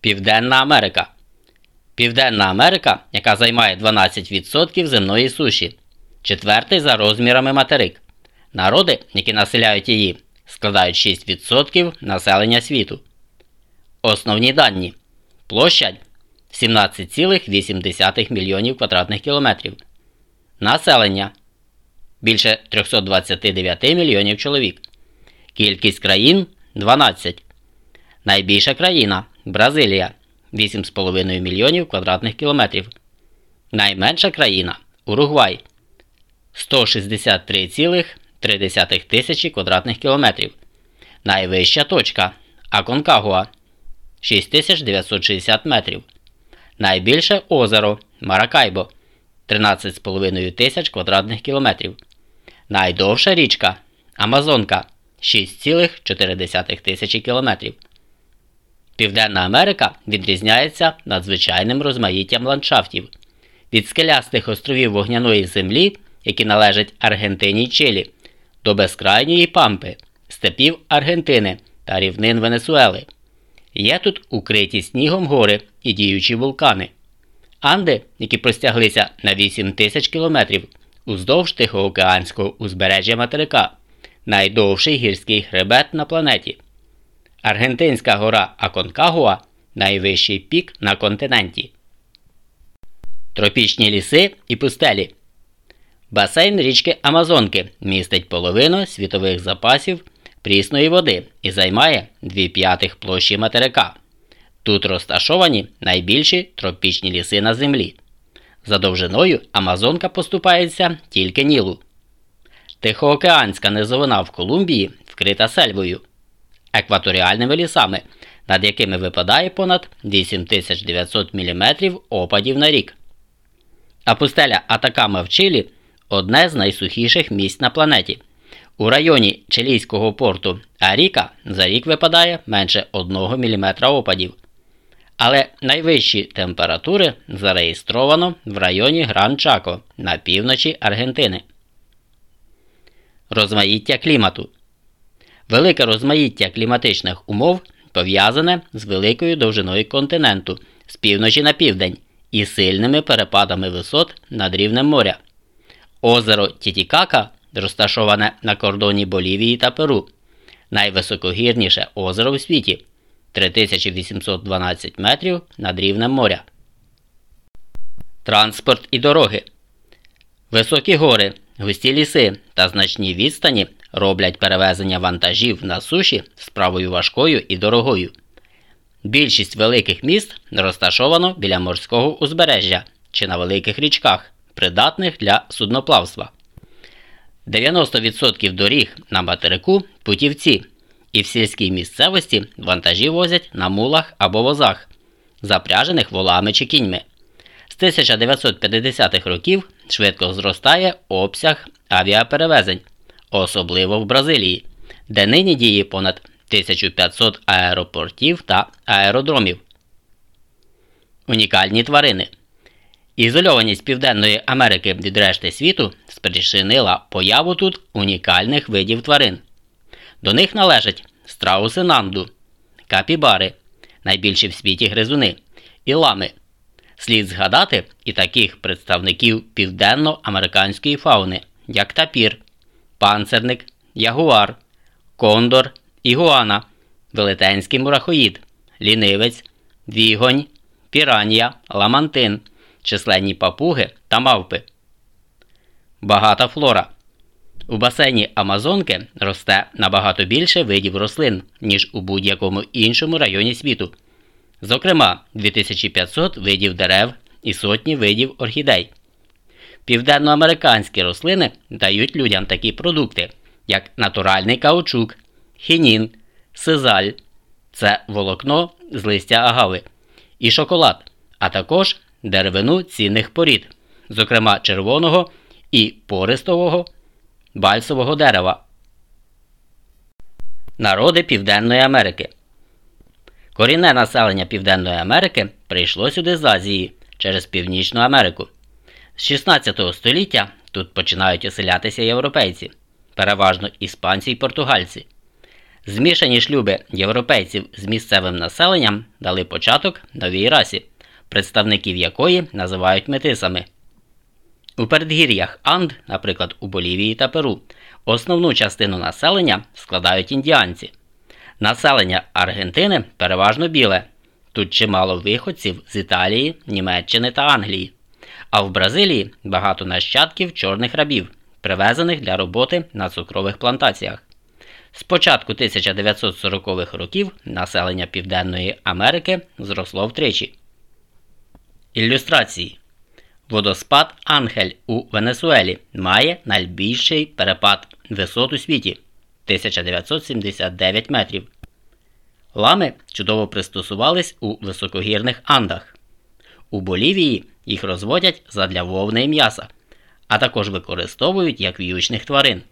Південна Америка. Південна Америка, яка займає 12% земної суші, четвертий за розмірами материк. Народи, які населяють її, складають 6% населення світу. Основні дані. Площадь 17,8 мільйонів квадратних кілометрів. Населення більше 329 мільйонів чоловік. Кількість країн 12. Найбільша країна Бразилія 8,5 мільйонів квадратних кілометрів. Найменша країна Уругвай 163,3 тисячі квадратних кілометрів. Найвища точка Аконкагуа 6960 метрів. Найбільше озеро Маракайбо 13,5 тисяч квадратних кілометрів. Найдовша річка Амазонка 6,4 тисячі кілометрів. Південна Америка відрізняється надзвичайним розмаїттям ландшафтів від скелястих островів вогняної землі, які належать Аргентині й Чилі, до безкрайньої пампи, степів Аргентини та рівнин Венесуели. Є тут укриті снігом гори і діючі вулкани. Анди, які простяглися на 8 тисяч кілометрів уздовж Тихоокеанського узбережжя материка, найдовший гірський хребет на планеті. Аргентинська гора Аконкагуа найвищий пік на континенті. Тропічні ліси і пустелі. Басейн річки Амазонки містить половину світових запасів прісної води і займає 2 п'ятих площі материка. Тут розташовані найбільші тропічні ліси на землі. За довжиною Амазонка поступається тільки Нілу. Тихоокеанська низовина в Колумбії вкрита сельвою, екваторіальними лісами, над якими випадає понад 8900 мм опадів на рік. А пустеля Атакама в Чилі одне з найсухіших місць на планеті. У районі Чилійського порту Аріка за рік випадає менше 1 мм опадів. Але найвищі температури зареєстровано в районі Гран-Чако на півночі Аргентини. Розмаїття клімату. Велике розмаїття кліматичних умов пов'язане з великою довжиною континенту з півночі на південь і сильними перепадами висот над рівнем моря. Озеро Тітікака розташоване на кордоні Болівії та Перу, найвисокогірніше озеро у світі 3812 метрів над рівнем моря. Транспорт і дороги. Високі гори, густі ліси та значні відстані роблять перевезення вантажів на суші справою важкою і дорогою. Більшість великих міст розташовано біля морського узбережжя чи на великих річках, придатних для судноплавства. 90% доріг на материку путівці, і в сільській місцевості вантажі возять на мулах або возах, запряжених волами чи кіньми. З 1950-х років швидко зростає обсяг авіаперевезень, особливо в Бразилії, де нині діє понад 1500 аеропортів та аеродромів. Унікальні тварини. Ізольованість Південної Америки від решти світу спричинила появу тут унікальних видів тварин. До них належать страуси нанду, капібари, найбільші в світі гризуни, і лами. Слід згадати і таких представників південно-американської фауни, як тапір, панцерник, ягуар, кондор, ігуана, велетенський мурахоїд, лінивець, вігонь, піранія, ламантин, численні папуги та мавпи. Багата флора. У басейні Амазонки росте набагато більше видів рослин, ніж у будь-якому іншому районі світу. Зокрема, 2500 видів дерев і сотні видів орхідей. Південноамериканські рослини дають людям такі продукти, як натуральний каучук, хінін, сизаль це волокно з листя агави, і шоколад, а також деревину цінних порід, зокрема червоного і пористового бальсового дерева. Народи Південної Америки. Корінне населення Південної Америки прийшло сюди з Азії через Північну Америку. З 16 століття тут починають оселятися європейці, переважно іспанці й португальці. Змішані шлюби європейців з місцевим населенням дали початок новій расі, представників якої називають метисами. У передгір'ях Анд, наприклад, у Болівії та Перу, основну частину населення складають індіанці. Населення Аргентини переважно біле. Тут чимало виходців з Італії, Німеччини та Англії. А в Бразилії багато нащадків чорних рабів, привезених для роботи на цукрових плантаціях. З початку 1940-х років населення Південної Америки зросло втричі. Ілюстрації Водоспад Ангель у Венесуелі має найбільший перепад висот у світі 1979 метрів. Лами чудово пристосувались у високогірних Андах. У Болівії їх розводять задля вовни і м'яса, а також використовують як в'ючних тварин.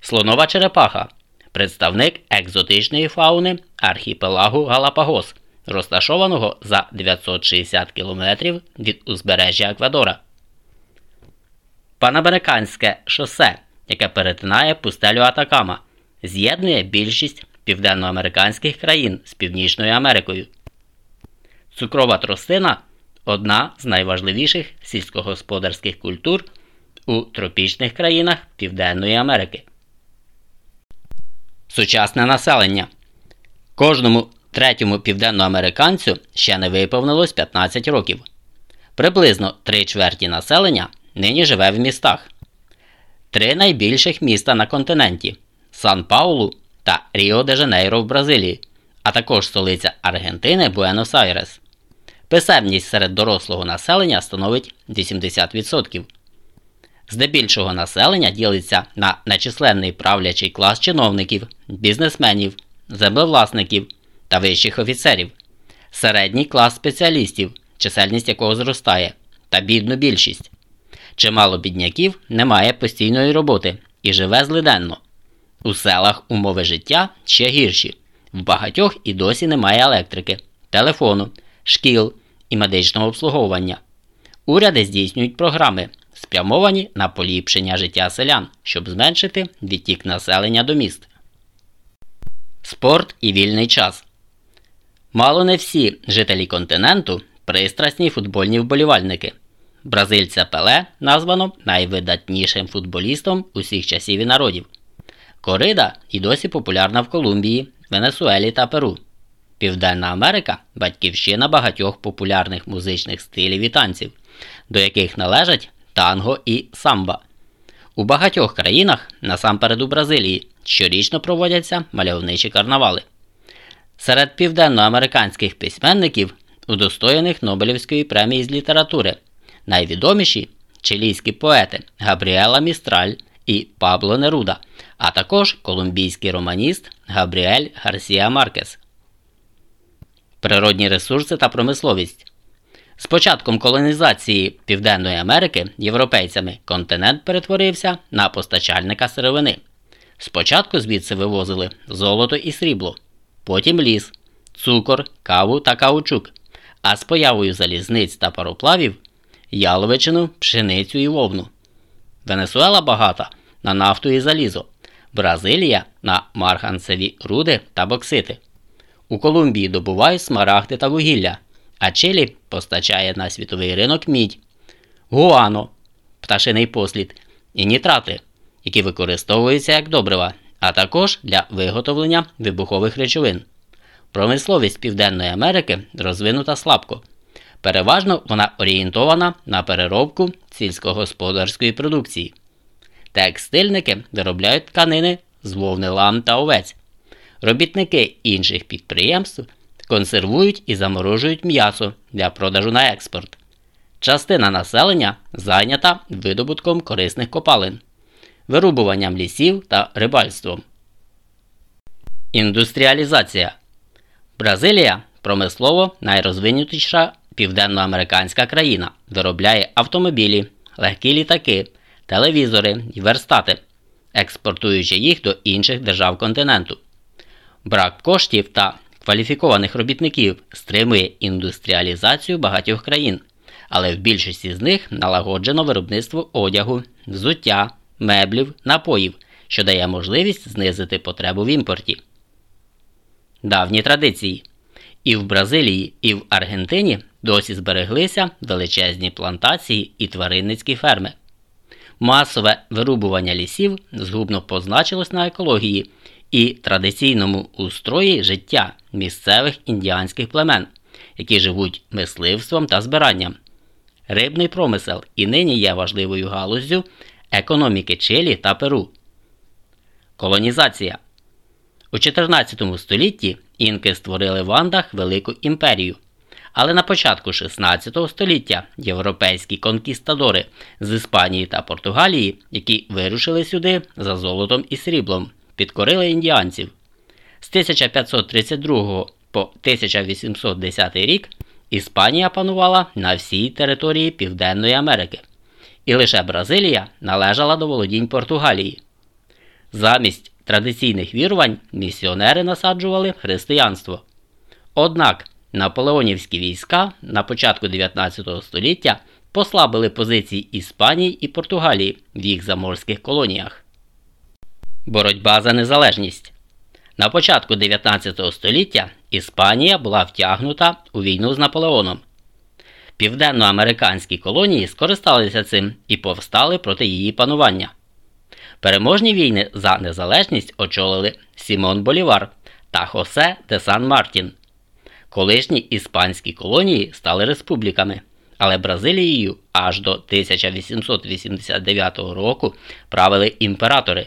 Слонова черепаха представник екзотичної фауни архіпелагу Галапагос, розташованого за 960 км від узбережжя Еквадора. Панамериканське шосе, яке перетинає пустелю Атакама, з'єднує більшість південноамериканських країн з Північною Америкою. Цукрова тростина одна з найважливіших сільськогосподарських культур у тропічних країнах Південної Америки. Сучасне населення. Кожному третьому південноамериканцю ще не виповнилось 15 років. Приблизно три чверті населення нині живе в містах. Три найбільших міста на континенті Сан Паулу та Ріо де Жанейро в Бразилії, а також столиця Аргентини Буенос-Айрес. Писемність серед дорослого населення становить 80%. Здебільшого населення ділиться на нечисленний правлячий клас чиновників, бізнесменів, землевласників та вищих офіцерів, середній клас спеціалістів, чисельність якого зростає, та бідну більшість. Чимало бідняків не має постійної роботи і живе злиденно. У селах умови життя ще гірші. В багатьох і досі немає електрики, телефону, шкіл і медичного обслуговування. Уряди здійснюють програми, спрямовані на поліпшення життя селян, щоб зменшити відтік населення до міст. Спорт і вільний час. Мало не всі жителі континенту пристрасні футбольні вболівальники. Бразильця Пеле названо найвидатнішим футболістом усіх часів і народів. Корида і досі популярна в Колумбії, Венесуелі та Перу. Південна Америка батьківщина багатьох популярних музичних стилів і танців, до яких належать танго і самба. У багатьох країнах, насамперед у Бразилії, щорічно проводяться мальовничі карнавали. Серед південноамериканських письменників, удостоєних Нобелівської премії з літератури, найвідоміші чилійські поети Габріела Містраль і Пабло Неруда, а також колумбійський романіст Габріель Гарсія Маркес. Природні ресурси та промисловість. З початком колонізації Південної Америки європейцями континент перетворився на постачальника сировини. Спочатку звідси вивозили золото і срібло, потім ліс, цукор, каву та каучук, а з появою залізниць та пароплавів яловичину, пшеницю і вовну. Венесуела багата на нафту і залізо, Бразилія на марганцеві руди та боксити. У Колумбії добувають смарагди та вугілля, а Чилі постачає на світовий ринок мідь, гуано, пташиний послід і нітрати, які використовуються як добрива, а також для виготовлення вибухових речовин. Промисловість Південної Америки розвинута слабко. Переважно вона орієнтована на переробку сільськогосподарської продукції. Текстильники виробляють тканини з вовни лам та овець. Робітники інших підприємств консервують і заморожують м'ясо для продажу на експорт. Частина населення зайнята видобутком корисних копалин, вирубуванням лісів та рибальством. Індустріалізація Бразилія промислово найрозвинутіша південноамериканська країна, виробляє автомобілі, легкі літаки, телевізори і верстати, експортуючи їх до інших держав континенту. Брак коштів та кваліфікованих робітників стримує індустріалізацію багатьох країн, але в більшості з них налагоджено виробництво одягу, взуття, меблів, напоїв що дає можливість знизити потребу в імпорті. Давні традиції. І в Бразилії, і в Аргентині досі збереглися величезні плантації і тваринницькі ферми. Масове вирубування лісів згубно позначилось на екології і традиційному устрої життя місцевих індіанських племен, які живуть мисливством та збиранням. Рибний промисел і нині є важливою галуззю економіки Чилі та Перу. Колонізація у 14 столітті інки створили в Андах велику імперію. Але на початку 16 століття європейські конкістадори з Іспанії та Португалії, які вирушили сюди за золотом і сріблом, підкорили індіанців. З 1532 по 1810 рік Іспанія панувала на всій території Південної Америки, і лише Бразилія належала до володінь Португалії. Замість традиційних вірувань місіонери насаджували християнство. Однак наполеонівські війська на початку 19 століття послабили позиції Іспанії і Португалії в їх заморських колоніях. Боротьба за незалежність на початку 19 століття Іспанія була втягнута у війну з Наполеоном. Південноамериканські колонії скористалися цим і повстали проти її панування. Переможні війни за незалежність очолили Сімон Болівар та Хосе де Сан Мартін. Колишні іспанські колонії стали республіками, але Бразилією аж до 1889 року правили імператори.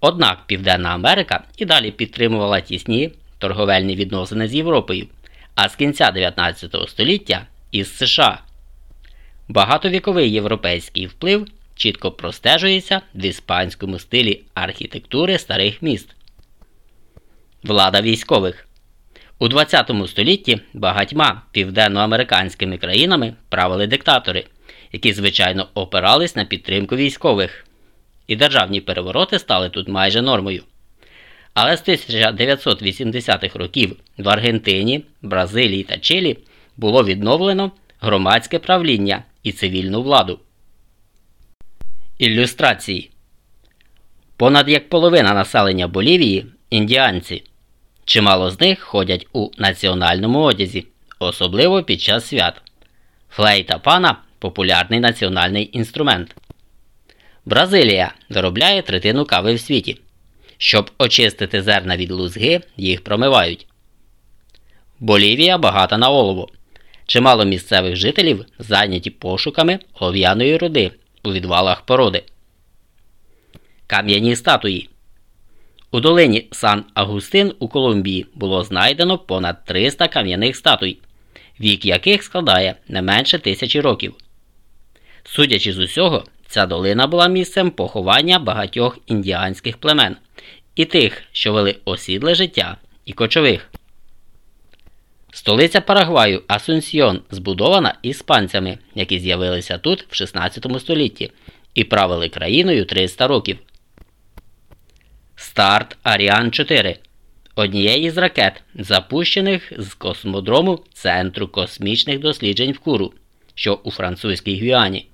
Однак Південна Америка і далі підтримувала тісні торговельні відносини з Європою, а з кінця 19 століття із США. Багатовіковий європейський вплив чітко простежується в іспанському стилі архітектури старих міст. Влада військових у 20 столітті багатьма південноамериканськими країнами правили диктатори, які звичайно опирались на підтримку військових і державні перевороти стали тут майже нормою. Але з 1980-х років в Аргентині, Бразилії та Чилі було відновлено громадське правління і цивільну владу. Ілюстрації Понад як половина населення Болівії індіанці. Чимало з них ходять у національному одязі, особливо під час свят. Флейта пана популярний національний інструмент. Бразилія виробляє третину кави в світі. Щоб очистити зерна від лузги, їх промивають. Болівія багата на олово. Чимало місцевих жителів зайняті пошуками олов'яної руди у відвалах породи. Кам'яні статуї. У долині Сан Агустин у Колумбії було знайдено понад 300 кам'яних статуй, вік яких складає не менше тисячі років. Судячи з усього, Ця долина була місцем поховання багатьох індіанських племен і тих, що вели осідле життя і кочових. Столиця Парагваю Асунсьйон збудована іспанцями, які з'явилися тут в 16 столітті і правили країною 300 років. Старт Аріан 4 однієї з ракет, запущених з космодрому Центру космічних досліджень в Куру, що у французькій Гвіані.